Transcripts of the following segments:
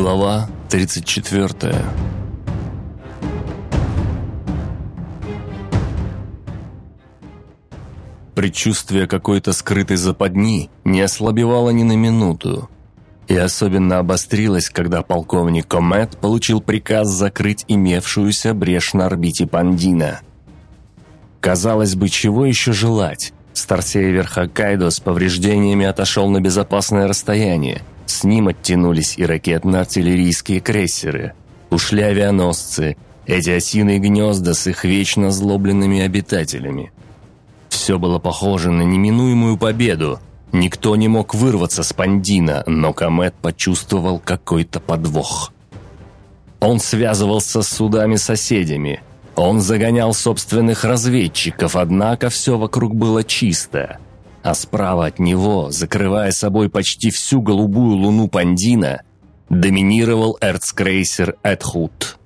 Глава 34 Предчувствие какой-то скрытой западни не ослабевало ни на минуту. И особенно обострилось, когда полковник Комет получил приказ закрыть имевшуюся брешь на орбите Пандина. Казалось бы, чего еще желать? Старсейвер Хоккайдо с повреждениями отошел на безопасное расстояние. С ним оттянулись и ракетно-артиллерийские крейсеры. Ушли авианосцы, эти осиные гнезда с их вечно злобленными обитателями. Все было похоже на неминуемую победу. Никто не мог вырваться с Пандина, но Комет почувствовал какой-то подвох. Он связывался с судами-соседями – он загонял собственных разведчиков, однако все вокруг было чисто. А справа от него, закрывая собой почти всю голубую луну Пандина, доминировал эрцкрейсер Эдхут.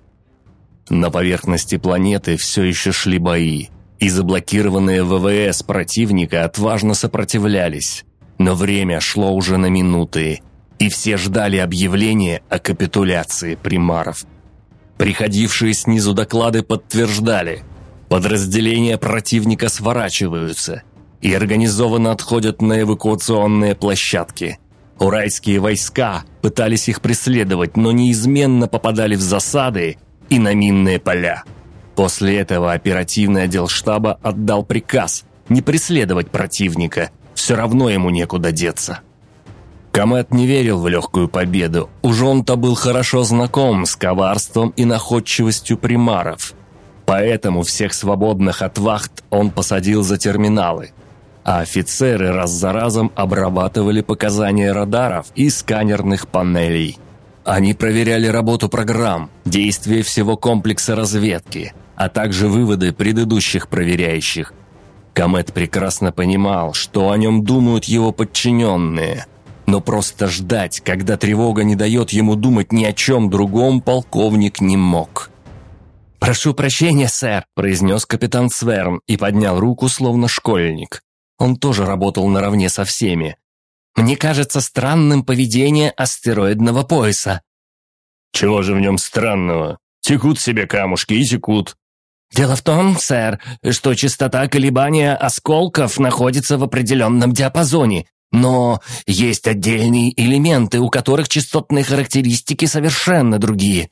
На поверхности планеты все еще шли бои, и заблокированные ВВС противника отважно сопротивлялись. Но время шло уже на минуты, и все ждали объявления о капитуляции примаров. Приходившие снизу доклады подтверждали. Подразделения противника сворачиваются и организованно отходят на эвакуационные площадки. Уральские войска пытались их преследовать, но неизменно попадали в засады и на минные поля. После этого оперативный отдел штаба отдал приказ не преследовать противника, все равно ему некуда деться. Комет не верил в легкую победу. Уж он-то был хорошо знаком с коварством и находчивостью примаров. Поэтому всех свободных от вахт он посадил за терминалы. А офицеры раз за разом обрабатывали показания радаров и сканерных панелей. Они проверяли работу программ, действие всего комплекса разведки, а также выводы предыдущих проверяющих. Комет прекрасно понимал, что о нем думают его подчиненные – но просто ждать, когда тревога не дает ему думать ни о чем другом, полковник не мог. «Прошу прощения, сэр», – произнес капитан Сверн и поднял руку, словно школьник. Он тоже работал наравне со всеми. «Мне кажется странным поведение астероидного пояса». «Чего же в нем странного? Текут себе камушки и текут». «Дело в том, сэр, что частота колебания осколков находится в определенном диапазоне, но есть отдельные элементы, у которых частотные характеристики совершенно другие.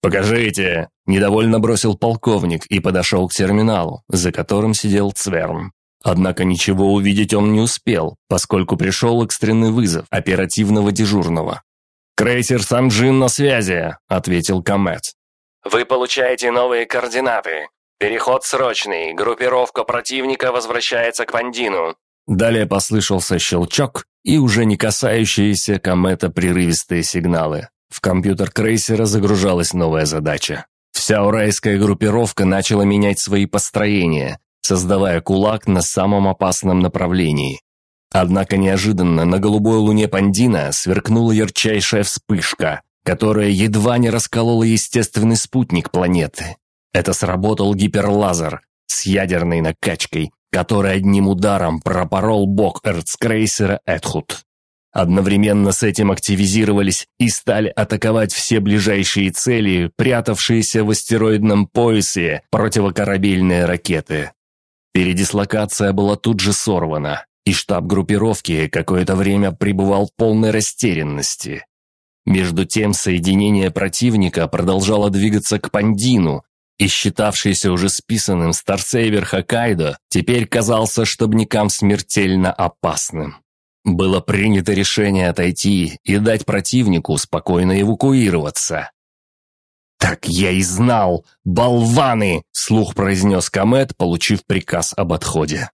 «Покажите!» – недовольно бросил полковник и подошел к терминалу, за которым сидел Цверн. Однако ничего увидеть он не успел, поскольку пришел экстренный вызов оперативного дежурного. «Крейсер Санджин на связи», – ответил Комет. «Вы получаете новые координаты. Переход срочный. Группировка противника возвращается к Пандину. Далее послышался щелчок и уже не касающиеся комета прерывистые сигналы. В компьютер крейсера загружалась новая задача. Вся урайская группировка начала менять свои построения, создавая кулак на самом опасном направлении. Однако неожиданно на голубой луне Пандина сверкнула ярчайшая вспышка, которая едва не расколола естественный спутник планеты. Это сработал гиперлазер с ядерной накачкой, который одним ударом пропорол бок эрцкрейсера Эдхут. Одновременно с этим активизировались и стали атаковать все ближайшие цели, прятавшиеся в астероидном поясе противокорабельные ракеты. Передислокация была тут же сорвана, и штаб группировки какое-то время пребывал в полной растерянности. Между тем соединение противника продолжало двигаться к Пандину, и считавшийся уже списанным Старсейвер Хоккайдо теперь казался штабникам смертельно опасным. Было принято решение отойти и дать противнику спокойно эвакуироваться. «Так я и знал! Болваны!» – слух произнес Комет, получив приказ об отходе.